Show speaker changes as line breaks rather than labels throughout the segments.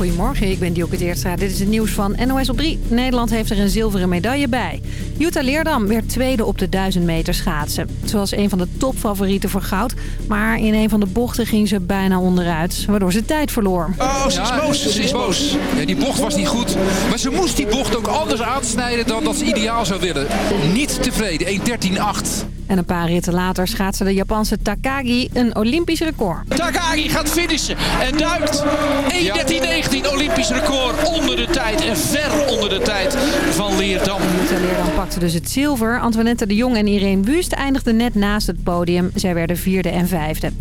Goedemorgen, ik ben Dioke Teertstra. Dit is het nieuws van NOS op 3. Nederland heeft er een zilveren medaille bij. Jutta Leerdam werd tweede op de 1000 meter schaatsen. Ze was een van de topfavorieten voor goud. Maar in een van de bochten ging ze bijna onderuit. Waardoor ze tijd verloor.
Oh, ze is boos. Ze is boos. Ja, die bocht was niet goed. Maar ze moest die bocht ook anders aansnijden dan dat ze ideaal zou willen. Niet tevreden. 1.13.8.
En een paar ritten later schaatste de Japanse Takagi een Olympisch record.
Takagi gaat finishen en duikt. 1.13.19 Olympisch record onder de tijd en ver onder de tijd van Leerdam.
Leerdam pakte dus het zilver. Antoinette de Jong en Irene Wust eindigden net naast het podium. Zij werden vierde en vijfde.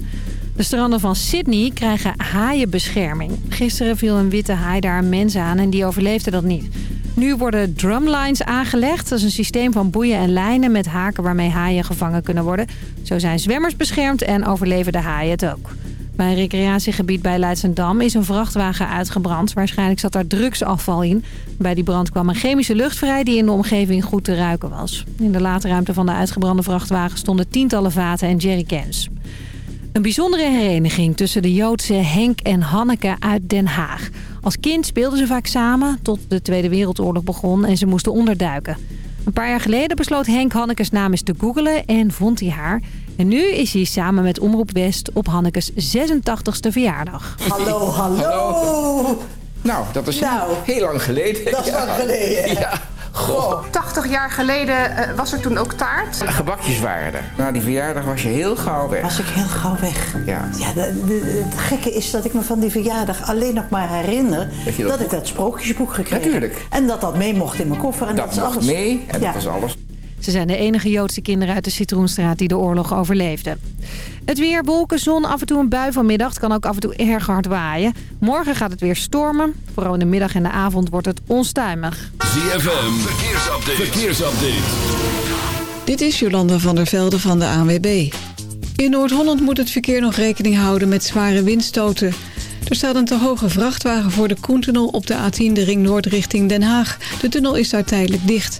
De stranden van Sydney krijgen haaienbescherming. Gisteren viel een witte haai daar een mens aan en die overleefde dat niet. Nu worden drumlines aangelegd. Dat is een systeem van boeien en lijnen met haken waarmee haaien gevangen kunnen worden. Zo zijn zwemmers beschermd en overleven de haaien het ook. Bij een recreatiegebied bij Leidsendam is een vrachtwagen uitgebrand. Waarschijnlijk zat daar drugsafval in. Bij die brand kwam een chemische lucht vrij die in de omgeving goed te ruiken was. In de laadruimte van de uitgebrande vrachtwagen stonden tientallen vaten en jerrycans. Een bijzondere hereniging tussen de Joodse Henk en Hanneke uit Den Haag. Als kind speelden ze vaak samen tot de Tweede Wereldoorlog begon en ze moesten onderduiken. Een paar jaar geleden besloot Henk Hannekes naam eens te googelen en vond hij haar. En nu is hij samen met Omroep West op Hannekes 86ste verjaardag.
Hallo, hallo.
Nou, dat is
Nou.
heel lang geleden.
Dat is lang geleden. hè?
Ja. Goh.
80 jaar geleden eh, was er toen ook taart.
Gebakjes waren er. Na die verjaardag was je heel gauw weg.
Was ik heel gauw weg.
Ja.
Ja, de, de- het gekke is dat ik me van die verjaardag alleen nog maar herinner...
Dat
ik dat sprookjesboek gekregen
Natuurlijk.
En dat dat mee mocht in mijn koffer. En dat,
Dat
is
mocht
alles.
mee en
Ja.
dat was alles.
Ze zijn de enige Joodse kinderen uit de Citroenstraat die de oorlog overleefden. Het weer, wolken, zon, af en toe een bui vanmiddag. Het kan ook af en toe erg hard waaien. Morgen gaat het weer stormen. Vooral in de middag en de avond wordt het onstuimig.
ZFM, verkeersupdate. verkeersupdate.
Dit is Jolanda van der Velde van de ANWB. In Noord-Holland moet het verkeer nog rekening houden met zware windstoten. Er staat een te hoge vrachtwagen voor de Koentunnel op de A10 de Ring Noord richting Den Haag. De tunnel is daar tijdelijk dicht.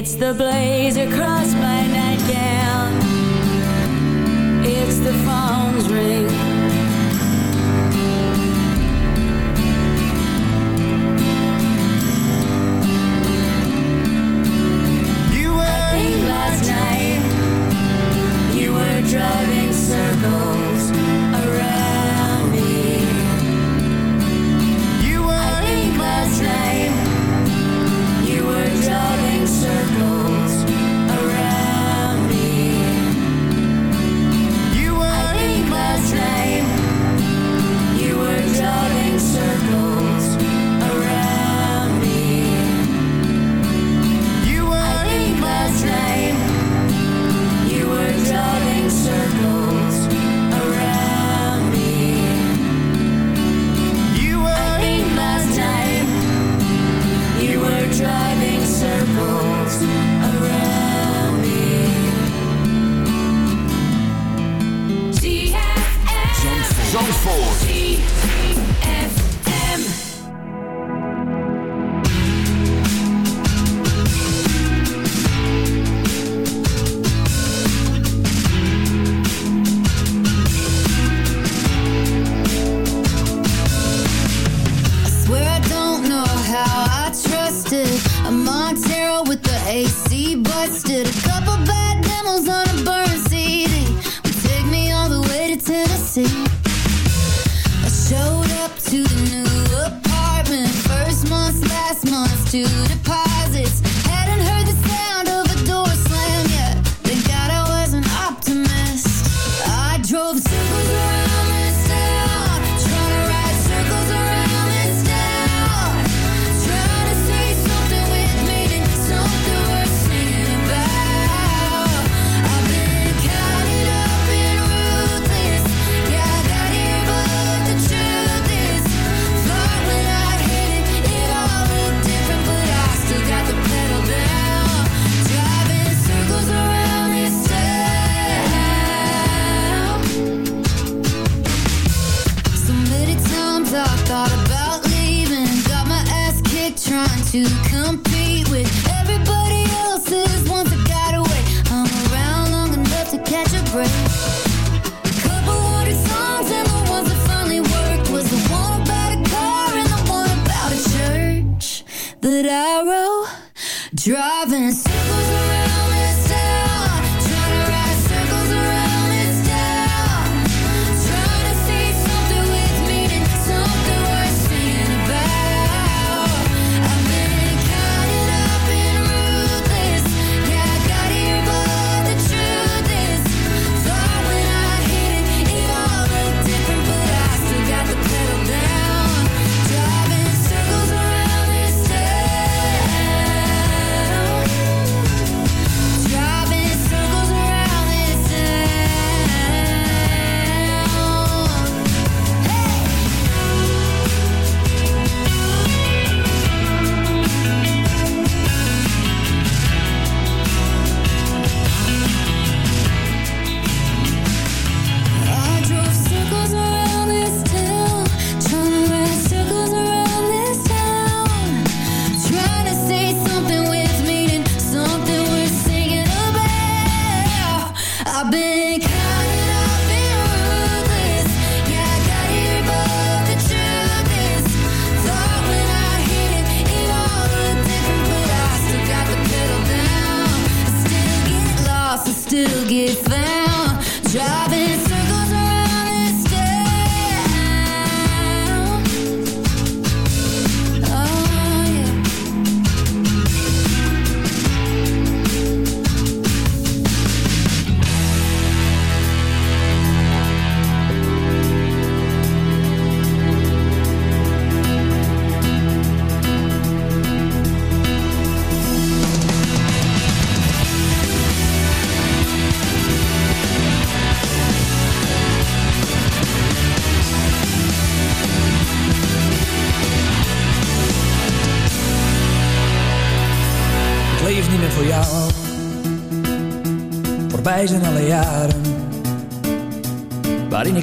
It's the blaze across my nightgown. It's the phone's ring.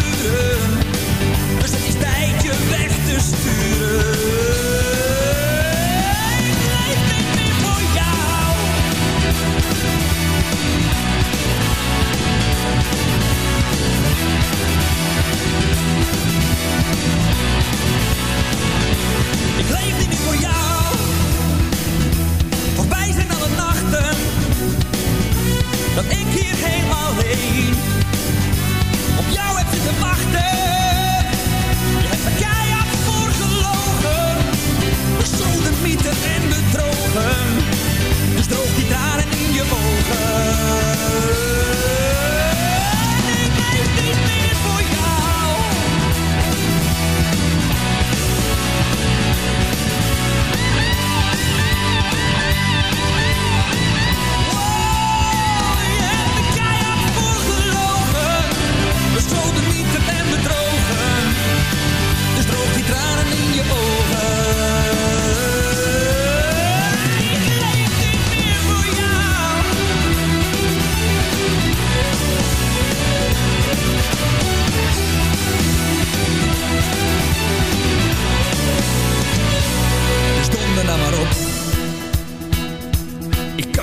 kuren, dus het is tijd je weg te sturen. Ik leef niet meer voor jou. Voorbij zijn alle nachten. Dat ik hier helemaal alleen en bedrogen. Dus droog die tranen in je ogen.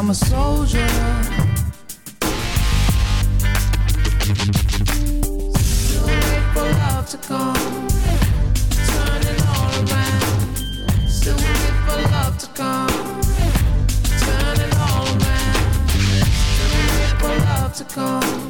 I'm
a
soldier. Still wait for love to come. Turn it all around. Still wait for love to come. Turn it all around. Still wait for love to come.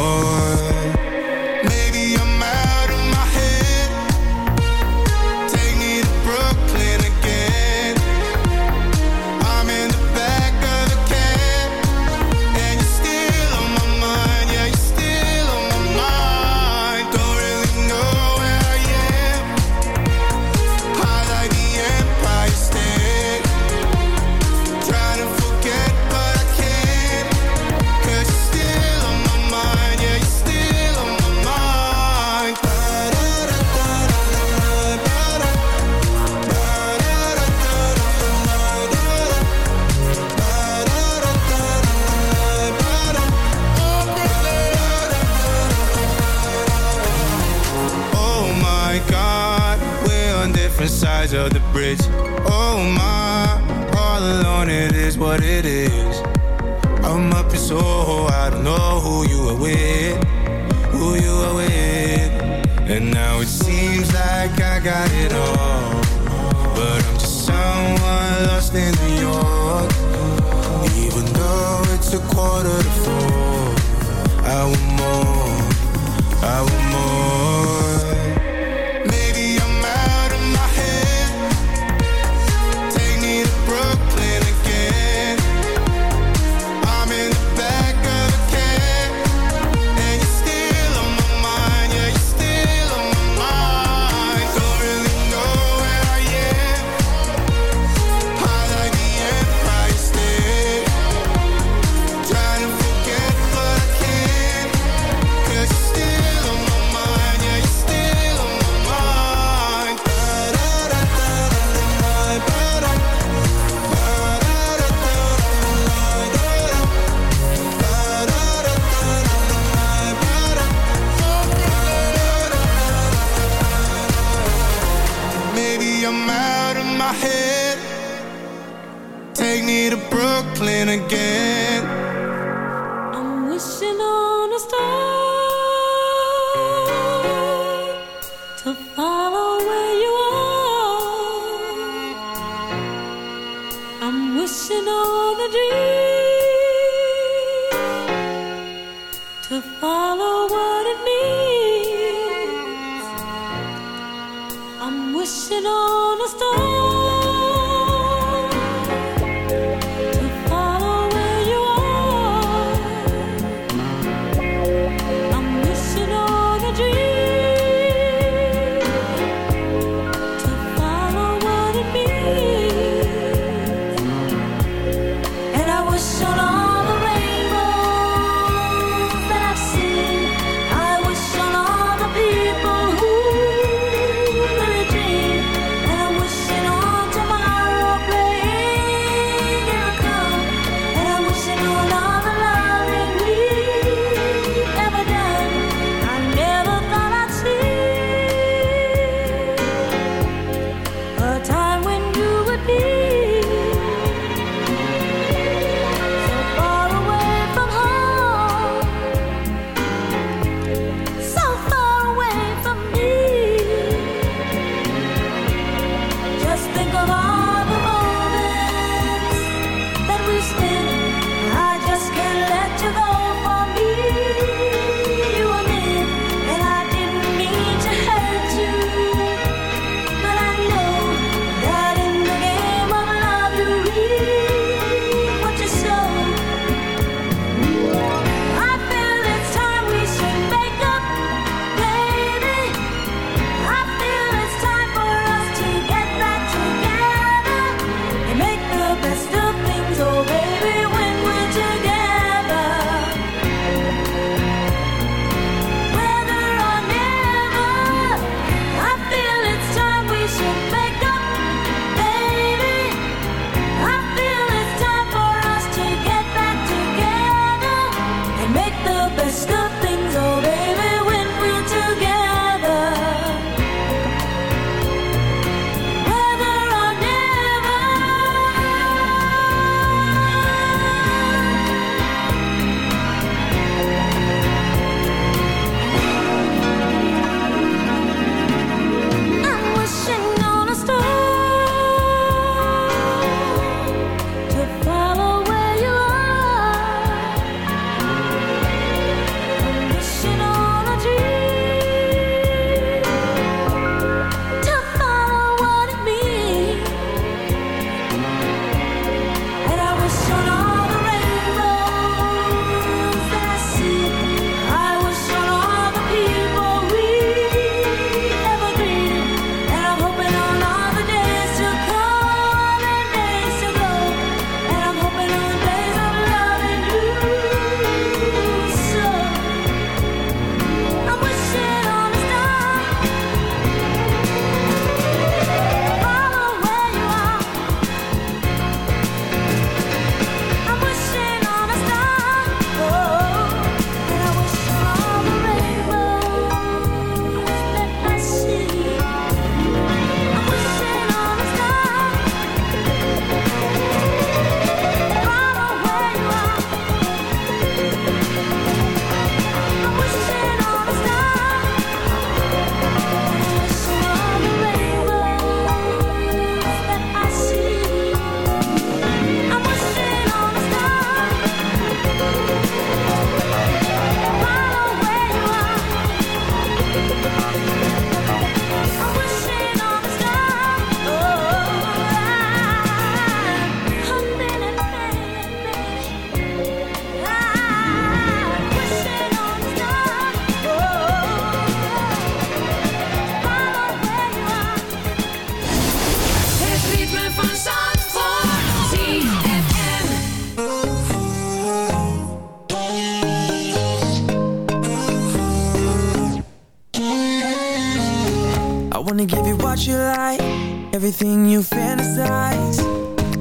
You
fantasize.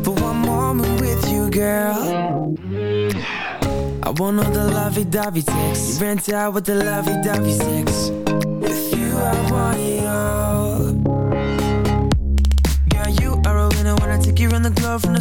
For one moment with you, girl. I want all the lovey-dovey sex. You rent out with the lovey-dovey sex. With you, I want it all. Girl, you are a winner when I take you around the globe from the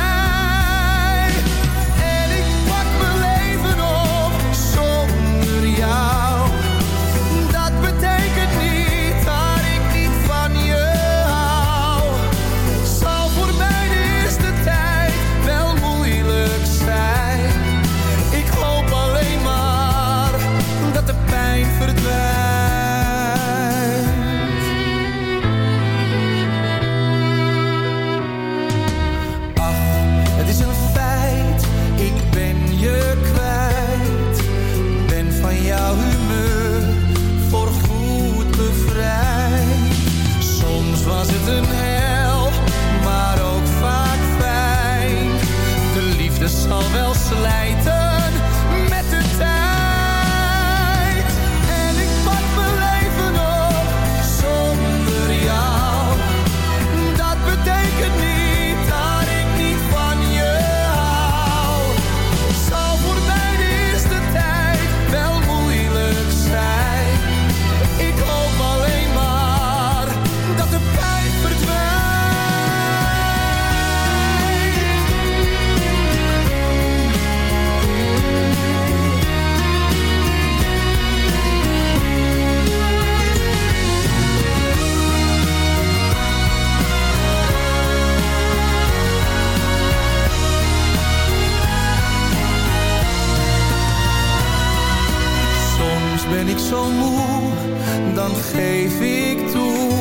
geef ik toe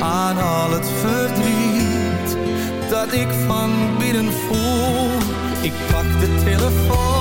aan al het verdriet dat ik van binnen voel. Ik pak de telefoon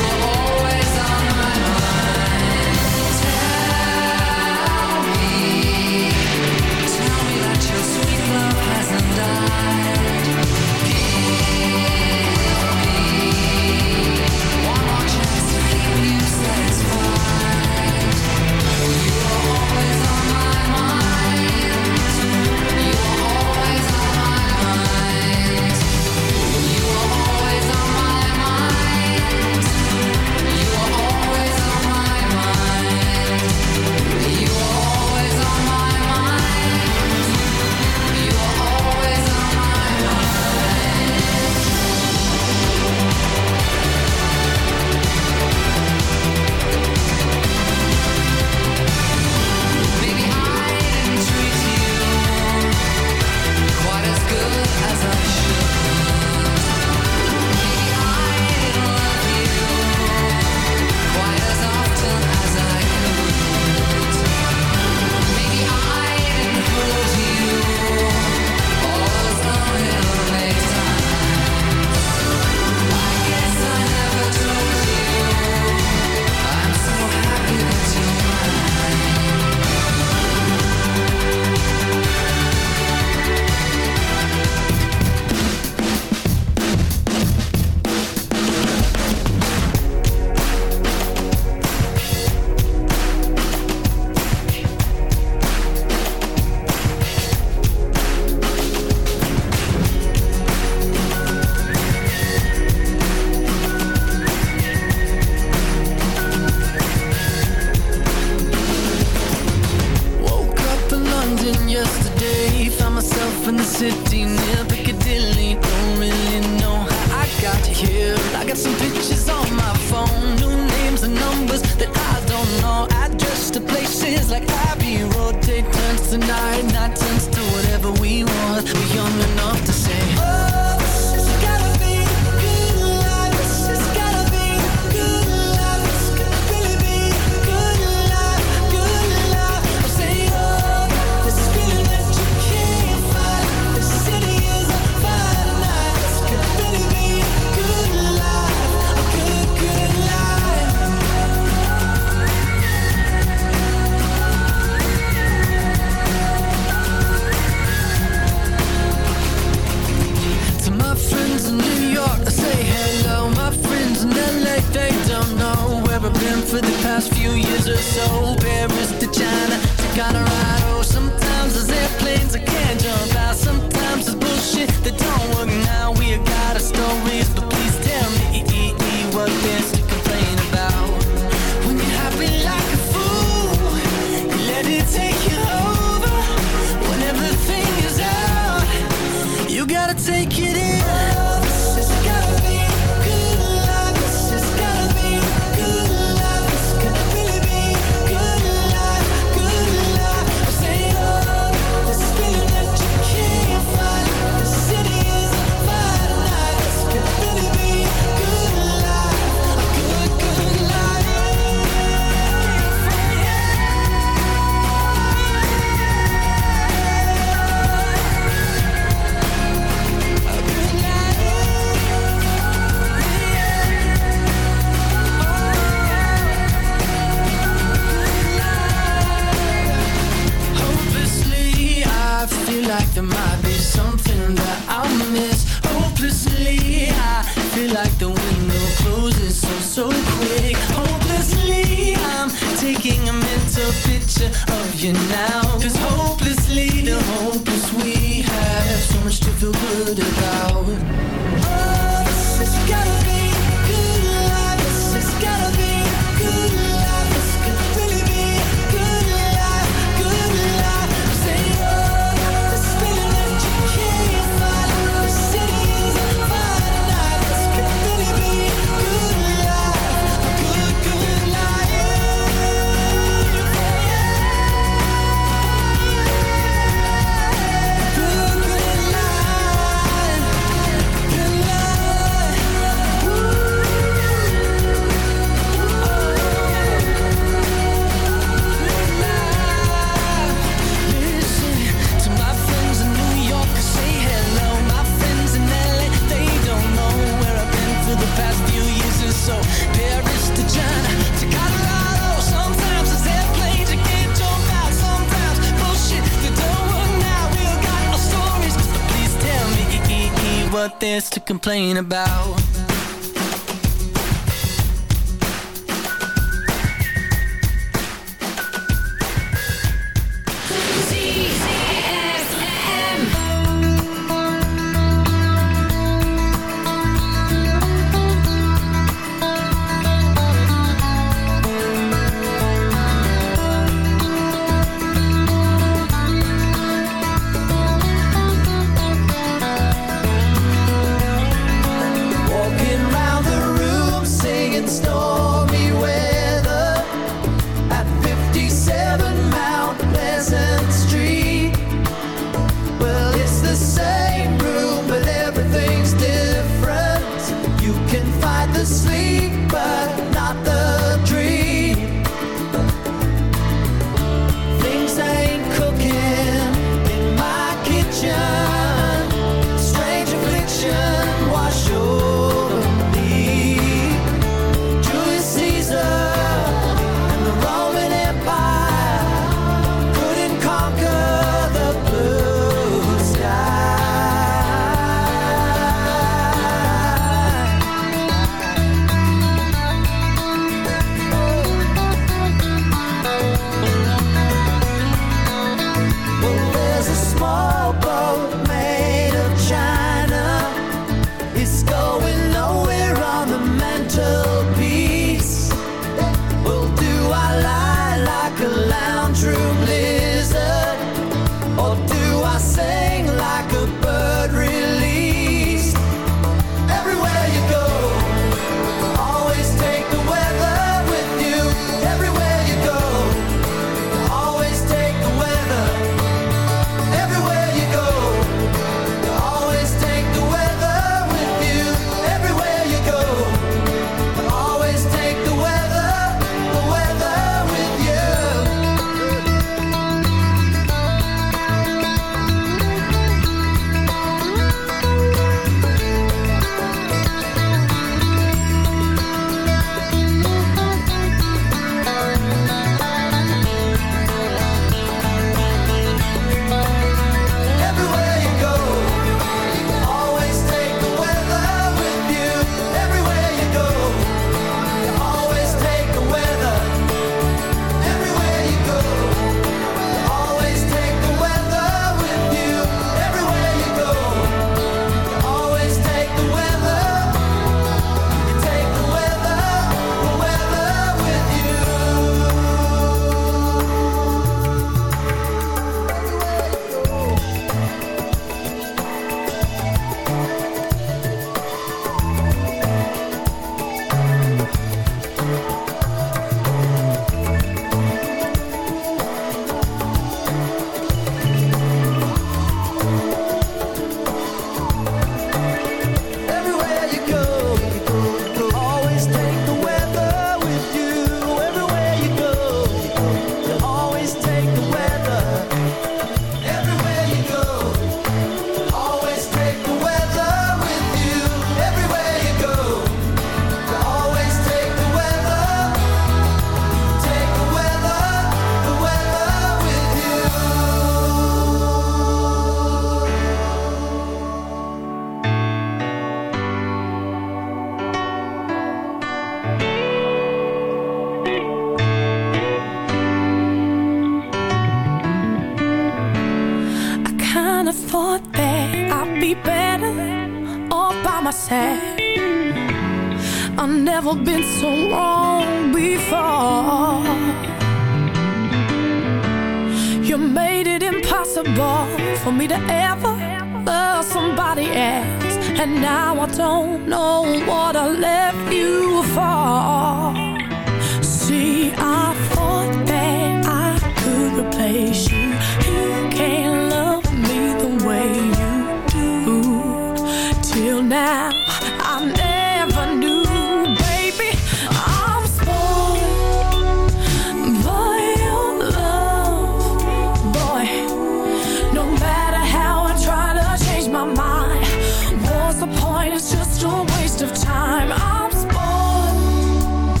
It's
just a waste of time. I'm spoiled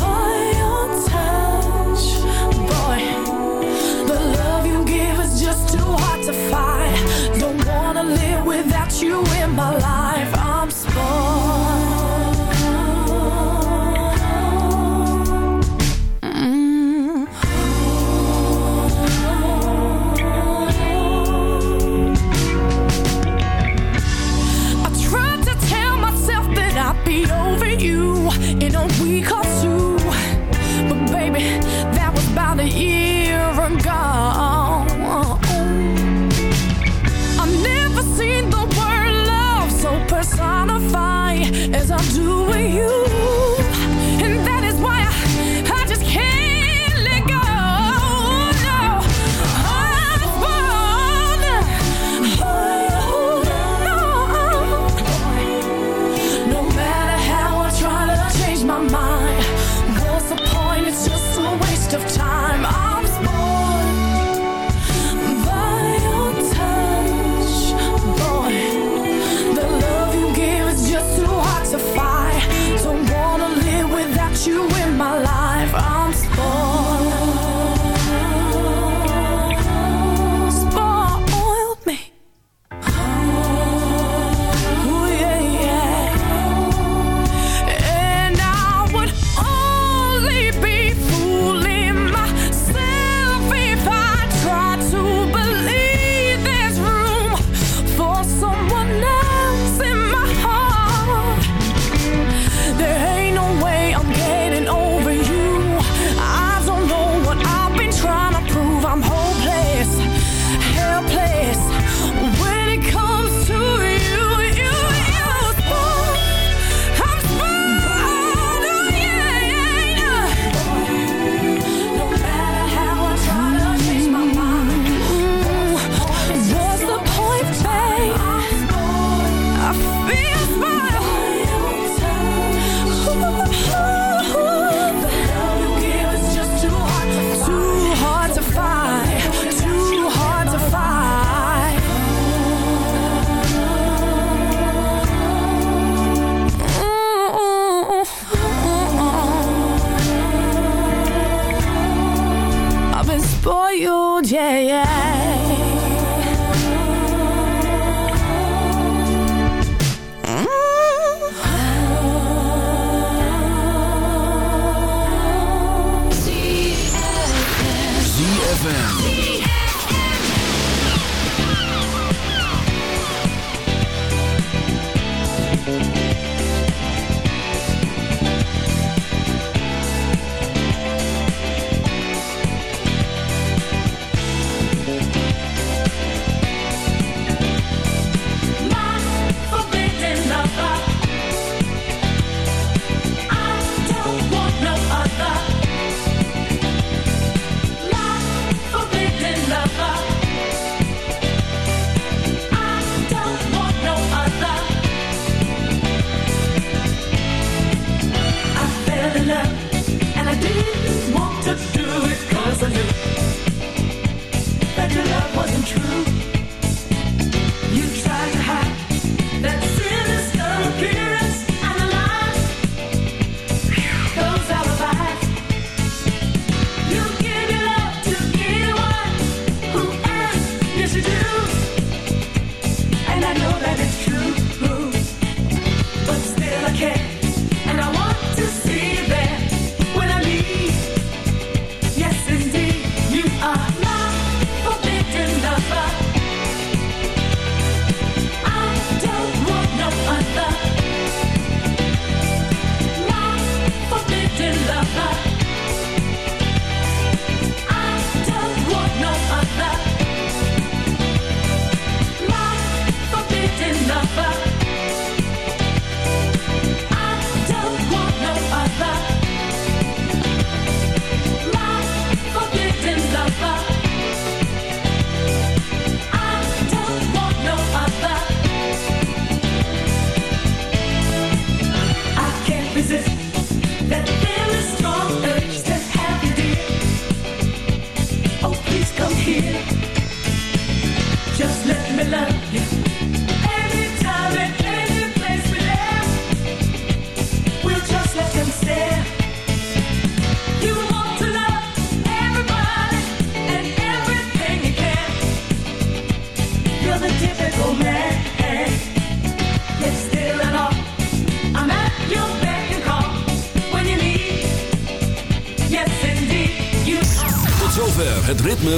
by your touch, boy. The love you give is just too hard to. Don't wanna live without you in my life. I'm spoiled.